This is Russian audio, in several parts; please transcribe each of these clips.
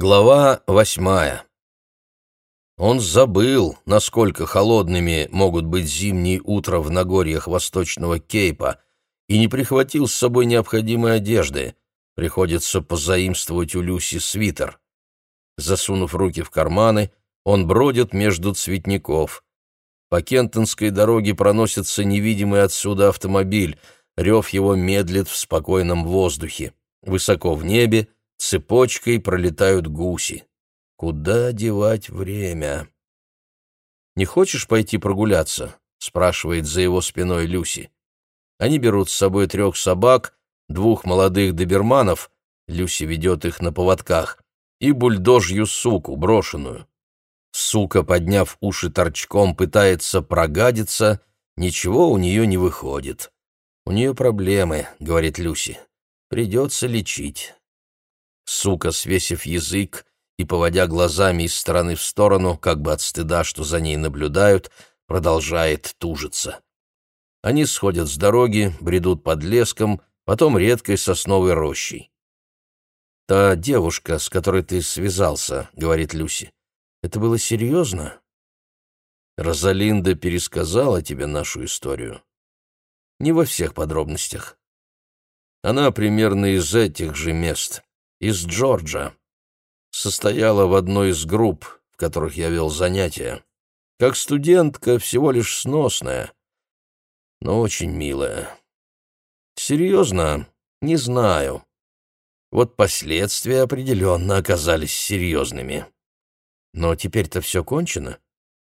Глава восьмая. Он забыл, насколько холодными могут быть зимние утра в Нагорьях Восточного Кейпа, и не прихватил с собой необходимой одежды. Приходится позаимствовать у Люси свитер. Засунув руки в карманы, он бродит между цветников. По Кентонской дороге проносится невидимый отсюда автомобиль, рев его медлит в спокойном воздухе. Высоко в небе — Цепочкой пролетают гуси. Куда девать время? «Не хочешь пойти прогуляться?» — спрашивает за его спиной Люси. Они берут с собой трех собак, двух молодых доберманов, Люси ведет их на поводках, и бульдожью суку, брошенную. Сука, подняв уши торчком, пытается прогадиться, ничего у нее не выходит. «У нее проблемы», — говорит Люси. «Придется лечить». Сука, свесив язык и поводя глазами из стороны в сторону, как бы от стыда, что за ней наблюдают, продолжает тужиться. Они сходят с дороги, бредут под леском, потом редкой сосновой рощей. «Та девушка, с которой ты связался», — говорит Люси, — «это было серьезно?» «Розалинда пересказала тебе нашу историю?» «Не во всех подробностях. Она примерно из этих же мест из Джорджа. Состояла в одной из групп, в которых я вел занятия. Как студентка всего лишь сносная, но очень милая. Серьезно? Не знаю. Вот последствия определенно оказались серьезными. Но теперь-то все кончено?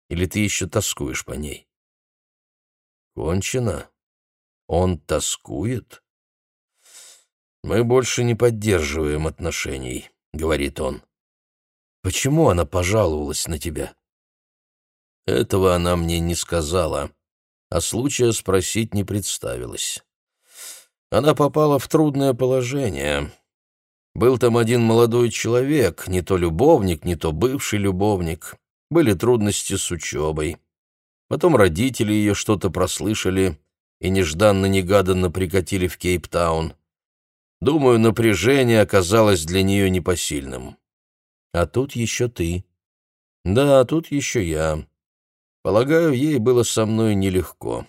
Или ты еще тоскуешь по ней? Кончено? Он тоскует? «Мы больше не поддерживаем отношений», — говорит он. «Почему она пожаловалась на тебя?» Этого она мне не сказала, а случая спросить не представилась. Она попала в трудное положение. Был там один молодой человек, не то любовник, не то бывший любовник. Были трудности с учебой. Потом родители ее что-то прослышали и нежданно-негаданно прикатили в Кейптаун. Думаю, напряжение оказалось для нее непосильным. А тут еще ты. Да, тут еще я. Полагаю, ей было со мной нелегко.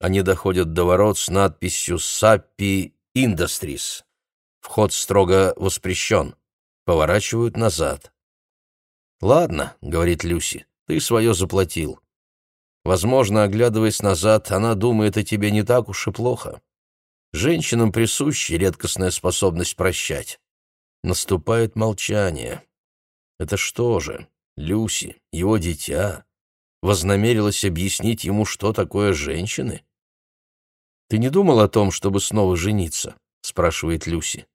Они доходят до ворот с надписью «Саппи Industries». Вход строго воспрещен. Поворачивают назад. «Ладно», — говорит Люси, — «ты свое заплатил». Возможно, оглядываясь назад, она думает о тебе не так уж и плохо. Женщинам присуща редкостная способность прощать. Наступает молчание. Это что же, Люси, его дитя, вознамерилась объяснить ему, что такое женщины? «Ты не думал о том, чтобы снова жениться?» — спрашивает Люси.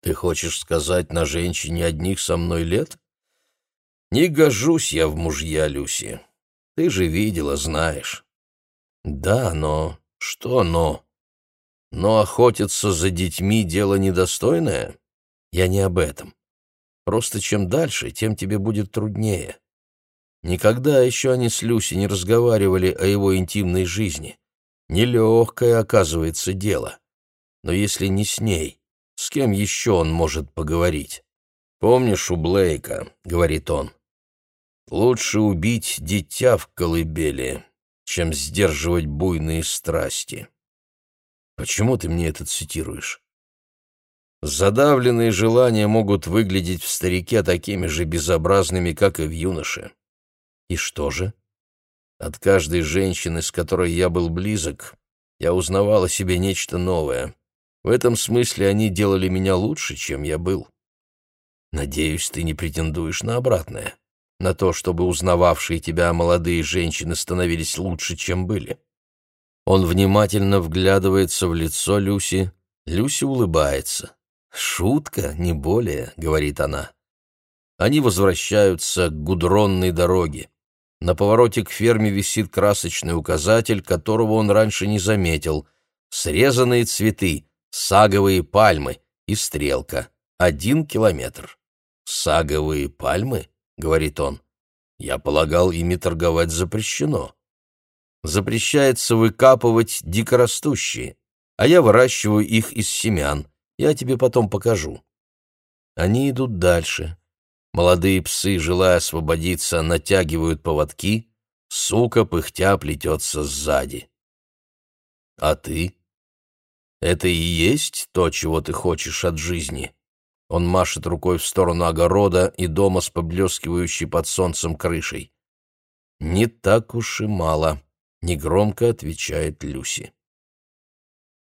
«Ты хочешь сказать на женщине одних со мной лет?» «Не гожусь я в мужья, Люси. Ты же видела, знаешь». «Да, но...» «Что но?» Но охотиться за детьми — дело недостойное? Я не об этом. Просто чем дальше, тем тебе будет труднее. Никогда еще они с Люси не разговаривали о его интимной жизни. Нелегкое, оказывается, дело. Но если не с ней, с кем еще он может поговорить? «Помнишь у Блейка?» — говорит он. «Лучше убить дитя в колыбели, чем сдерживать буйные страсти». Почему ты мне это цитируешь? Задавленные желания могут выглядеть в старике такими же безобразными, как и в юноше. И что же? От каждой женщины, с которой я был близок, я узнавал о себе нечто новое. В этом смысле они делали меня лучше, чем я был. Надеюсь, ты не претендуешь на обратное, на то, чтобы узнававшие тебя молодые женщины становились лучше, чем были. Он внимательно вглядывается в лицо Люси. Люси улыбается. «Шутка, не более», — говорит она. Они возвращаются к гудронной дороге. На повороте к ферме висит красочный указатель, которого он раньше не заметил. Срезанные цветы, саговые пальмы и стрелка. Один километр. «Саговые пальмы?» — говорит он. «Я полагал, ими торговать запрещено» запрещается выкапывать дикорастущие, а я выращиваю их из семян. Я тебе потом покажу. Они идут дальше. Молодые псы, желая освободиться, натягивают поводки, сука, пыхтя, плетется сзади. А ты? Это и есть то, чего ты хочешь от жизни? Он машет рукой в сторону огорода и дома с поблескивающей под солнцем крышей. «Не так уж и мало», — негромко отвечает Люси.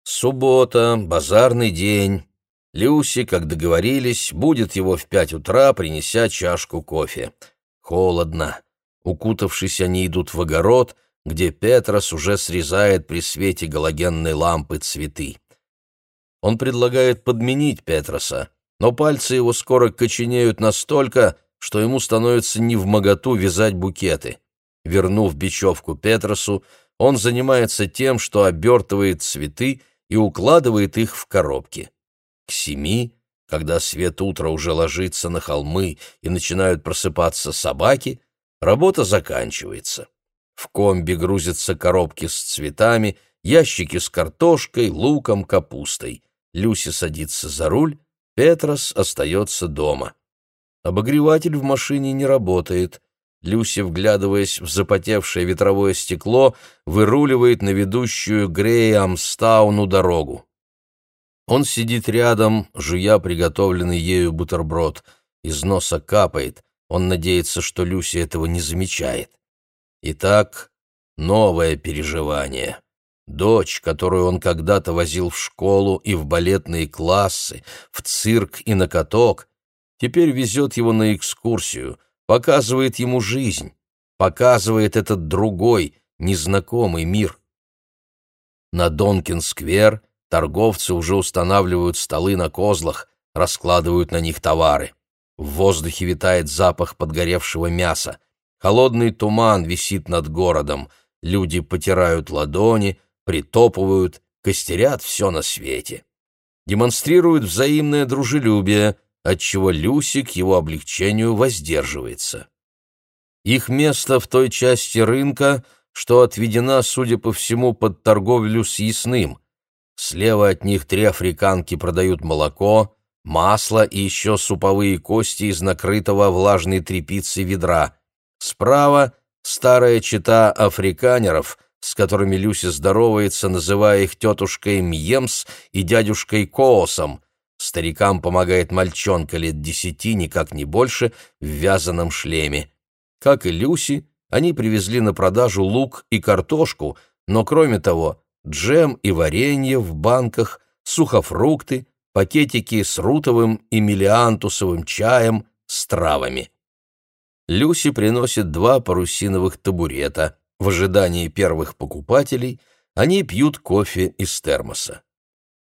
Суббота, базарный день. Люси, как договорились, будет его в пять утра, принеся чашку кофе. Холодно. Укутавшись, они идут в огород, где Петрос уже срезает при свете галогенной лампы цветы. Он предлагает подменить Петроса, но пальцы его скоро коченеют настолько, что ему становится невмоготу вязать букеты. Вернув бечевку Петросу, он занимается тем, что обертывает цветы и укладывает их в коробки. К семи, когда свет утра уже ложится на холмы и начинают просыпаться собаки, работа заканчивается. В комби грузятся коробки с цветами, ящики с картошкой, луком, капустой. Люси садится за руль, Петрос остается дома. Обогреватель в машине не работает. Люси, вглядываясь в запотевшее ветровое стекло, выруливает на ведущую Греямстауну дорогу. Он сидит рядом, жуя приготовленный ею бутерброд. Из носа капает. Он надеется, что Люси этого не замечает. Итак, новое переживание. Дочь, которую он когда-то возил в школу и в балетные классы, в цирк и на каток, теперь везет его на экскурсию, показывает ему жизнь, показывает этот другой, незнакомый мир. На Донкин-сквер торговцы уже устанавливают столы на козлах, раскладывают на них товары. В воздухе витает запах подгоревшего мяса. Холодный туман висит над городом. Люди потирают ладони, притопывают, костерят все на свете. Демонстрируют взаимное дружелюбие, отчего Люси к его облегчению воздерживается. Их место в той части рынка, что отведена, судя по всему, под торговлю с ясным. Слева от них три африканки продают молоко, масло и еще суповые кости из накрытого влажной тряпицей ведра. Справа старая чита африканеров, с которыми Люся здоровается, называя их тетушкой Мьемс и дядюшкой Коосом. Старикам помогает мальчонка лет десяти, никак не больше, в вязаном шлеме. Как и Люси, они привезли на продажу лук и картошку, но, кроме того, джем и варенье в банках, сухофрукты, пакетики с рутовым и миллиантусовым чаем с травами. Люси приносит два парусиновых табурета — в ожидании первых покупателей они пьют кофе из термоса.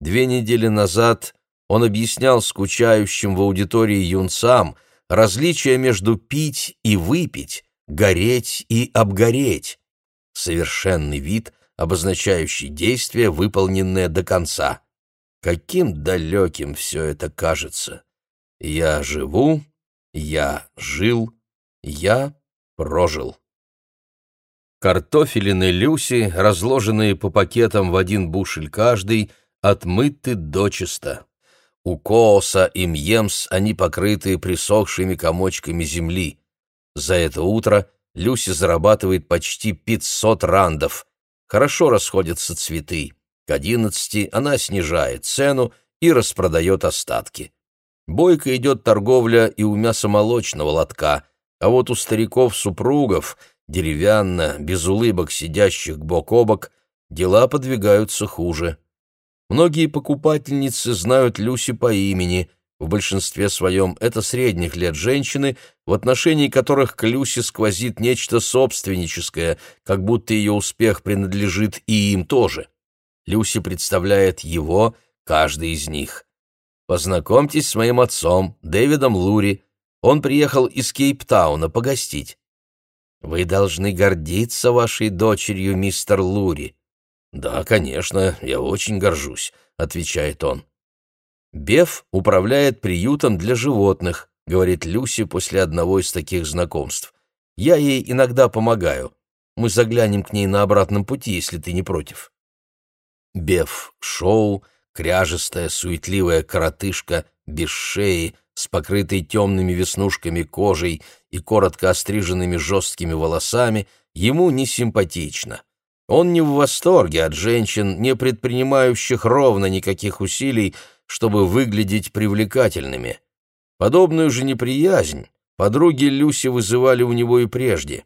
Две недели назад он объяснял скучающим в аудитории юнцам различие между пить и выпить, гореть и обгореть. Совершенный вид, обозначающий действие, выполненное до конца. Каким далеким все это кажется. Я живу, я жил, я прожил. Картофелины Люси, разложенные по пакетам в один бушель каждый, отмыты дочисто. У Кооса и Мьемс они покрыты присохшими комочками земли. За это утро Люси зарабатывает почти 500 рандов. Хорошо расходятся цветы. К одиннадцати она снижает цену и распродает остатки. Бойко идет торговля и у мясомолочного лотка, а вот у стариков-супругов — деревянно, без улыбок сидящих бок о бок, дела подвигаются хуже. Многие покупательницы знают Люси по имени, в большинстве своем это средних лет женщины, в отношении которых к Люси сквозит нечто собственническое, как будто ее успех принадлежит и им тоже. Люси представляет его, каждый из них. Познакомьтесь с моим отцом, Дэвидом Лури. Он приехал из Кейптауна погостить. Вы должны гордиться вашей дочерью, мистер Лури. Да, конечно, я очень горжусь, отвечает он. Беф управляет приютом для животных, говорит Люси после одного из таких знакомств. Я ей иногда помогаю. Мы заглянем к ней на обратном пути, если ты не против. Беф Шоу, кряжестая, суетливая коротышка, без шеи, с покрытой темными веснушками кожей и коротко остриженными жесткими волосами, ему не симпатично. Он не в восторге от женщин, не предпринимающих ровно никаких усилий, чтобы выглядеть привлекательными. Подобную же неприязнь подруги Люси вызывали у него и прежде.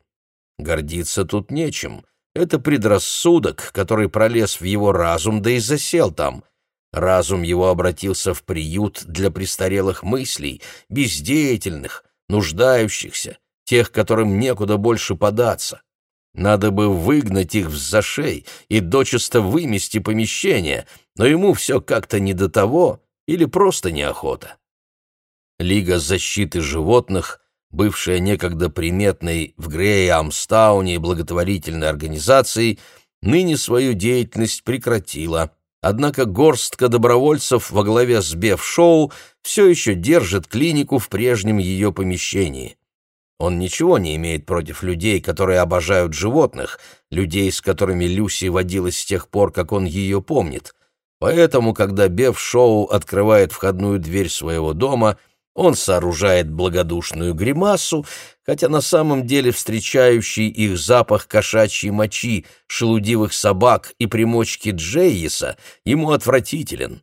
Гордиться тут нечем. Это предрассудок, который пролез в его разум, да и засел там. Разум его обратился в приют для престарелых мыслей, бездеятельных, нуждающихся, тех, которым некуда больше податься. Надо бы выгнать их в зашей и дочисто вымести помещение, но ему все как-то не до того или просто неохота. Лига защиты животных, бывшая некогда приметной в Грейамстауне благотворительной организацией, ныне свою деятельность прекратила. Однако горстка добровольцев во главе с Беф-шоу все еще держит клинику в прежнем ее помещении. Он ничего не имеет против людей, которые обожают животных, людей, с которыми Люси водилась с тех пор, как он ее помнит. Поэтому, когда Беф Шоу открывает входную дверь своего дома, он сооружает благодушную гримасу, хотя на самом деле встречающий их запах кошачьей мочи, шелудивых собак и примочки Джейеса ему отвратителен.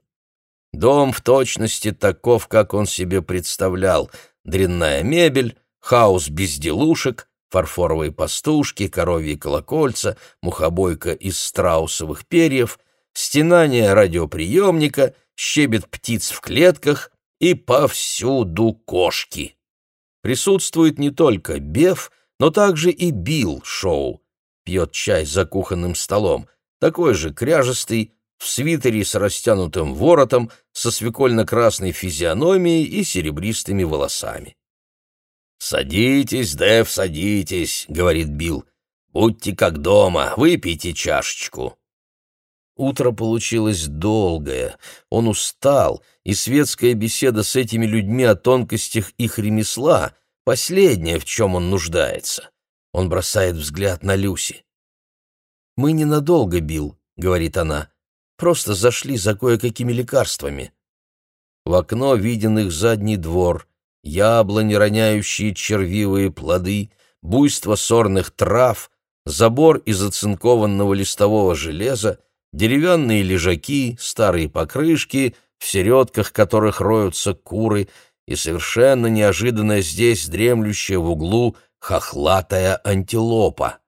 Дом в точности таков, как он себе представлял. Дрянная мебель, хаос безделушек, фарфоровые пастушки, коровьи колокольца, мухобойка из страусовых перьев, стенание радиоприемника, щебет птиц в клетках и повсюду кошки. Присутствует не только Беф, но также и Билл Шоу. Пьет чай за кухонным столом, такой же кряжестый, в свитере с растянутым воротом, со свекольно-красной физиономией и серебристыми волосами. «Садитесь, Дэв, садитесь», — говорит Билл. «Будьте как дома, выпейте чашечку». Утро получилось долгое, он устал, и светская беседа с этими людьми о тонкостях их ремесла — последнее, в чем он нуждается. Он бросает взгляд на Люси. «Мы ненадолго, Билл», — говорит она, — «просто зашли за кое-какими лекарствами». В окно виден их задний двор, яблони, роняющие червивые плоды, буйство сорных трав, забор из оцинкованного листового железа, деревянные лежаки, старые покрышки, в середках которых роются куры, и совершенно неожиданно здесь дремлющая в углу хохлатая антилопа.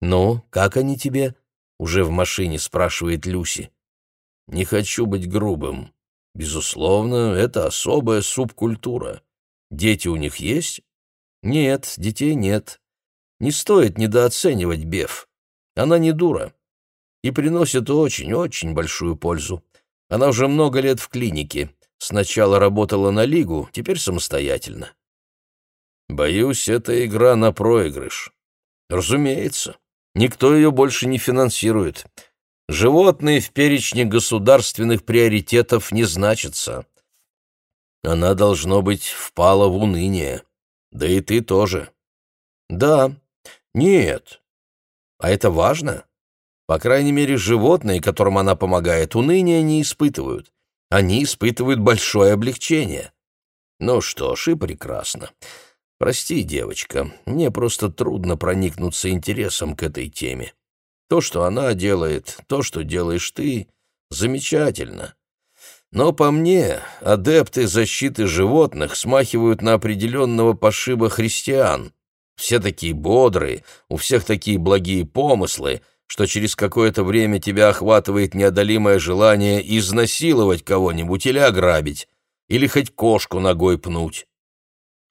«Ну, как они тебе?» — уже в машине спрашивает Люси. «Не хочу быть грубым. Безусловно, это особая субкультура. Дети у них есть? Нет, детей нет. Не стоит недооценивать Беф. Она не дура и приносит очень-очень большую пользу. Она уже много лет в клинике. Сначала работала на лигу, теперь самостоятельно. Боюсь, это игра на проигрыш. Разумеется, никто ее больше не финансирует. Животные в перечне государственных приоритетов не значатся. Она, должно быть, впала в уныние. Да и ты тоже. Да. Нет. А это важно? По крайней мере, животные, которым она помогает, уныния не испытывают. Они испытывают большое облегчение. Ну что ж, и прекрасно. Прости, девочка, мне просто трудно проникнуться интересом к этой теме. То, что она делает, то, что делаешь ты, замечательно. Но по мне, адепты защиты животных смахивают на определенного пошиба христиан. Все такие бодрые, у всех такие благие помыслы, что через какое-то время тебя охватывает неодолимое желание изнасиловать кого-нибудь или ограбить, или хоть кошку ногой пнуть.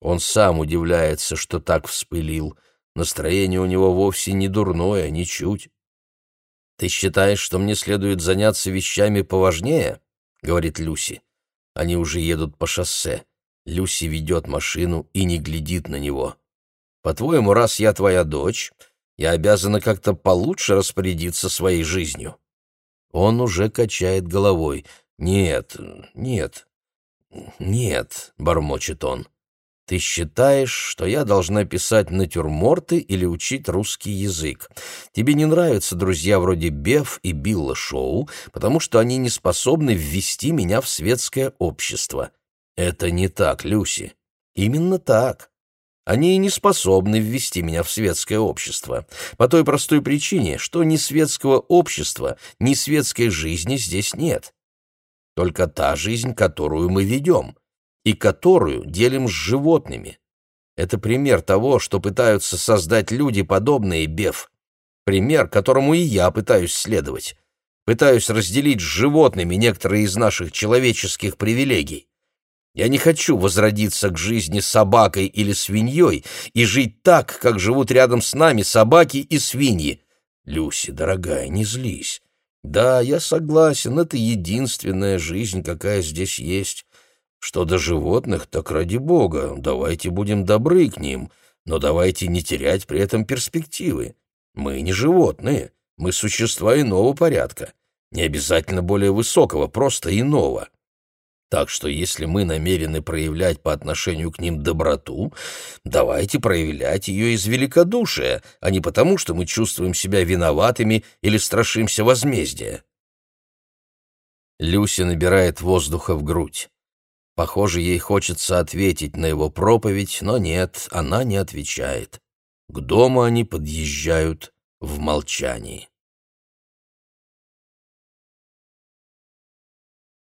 Он сам удивляется, что так вспылил. Настроение у него вовсе не дурное, ничуть. «Ты считаешь, что мне следует заняться вещами поважнее?» — говорит Люси. Они уже едут по шоссе. Люси ведет машину и не глядит на него. «По-твоему, раз я твоя дочь, я обязана как-то получше распорядиться своей жизнью?» Он уже качает головой. «Нет, нет, нет», — бормочет он. Ты считаешь, что я должна писать натюрморты или учить русский язык. Тебе не нравятся друзья вроде Беф и Билла Шоу, потому что они не способны ввести меня в светское общество. Это не так, Люси. Именно так. Они не способны ввести меня в светское общество, по той простой причине, что ни светского общества, ни светской жизни здесь нет. Только та жизнь, которую мы ведем, и которую делим с животными. Это пример того, что пытаются создать люди, подобные Беф. Пример, которому и я пытаюсь следовать. Пытаюсь разделить с животными некоторые из наших человеческих привилегий. Я не хочу возродиться к жизни собакой или свиньей и жить так, как живут рядом с нами собаки и свиньи. Люси, дорогая, не злись. Да, я согласен, это единственная жизнь, какая здесь есть. Что до животных, так ради бога, давайте будем добры к ним, но давайте не терять при этом перспективы. Мы не животные, мы существа иного порядка, не обязательно более высокого, просто иного. Так что если мы намерены проявлять по отношению к ним доброту, давайте проявлять ее из великодушия, а не потому, что мы чувствуем себя виноватыми или страшимся возмездия. Люся набирает воздуха в грудь. Похоже, ей хочется ответить на его проповедь, но нет, она не отвечает. К дому они подъезжают в молчании.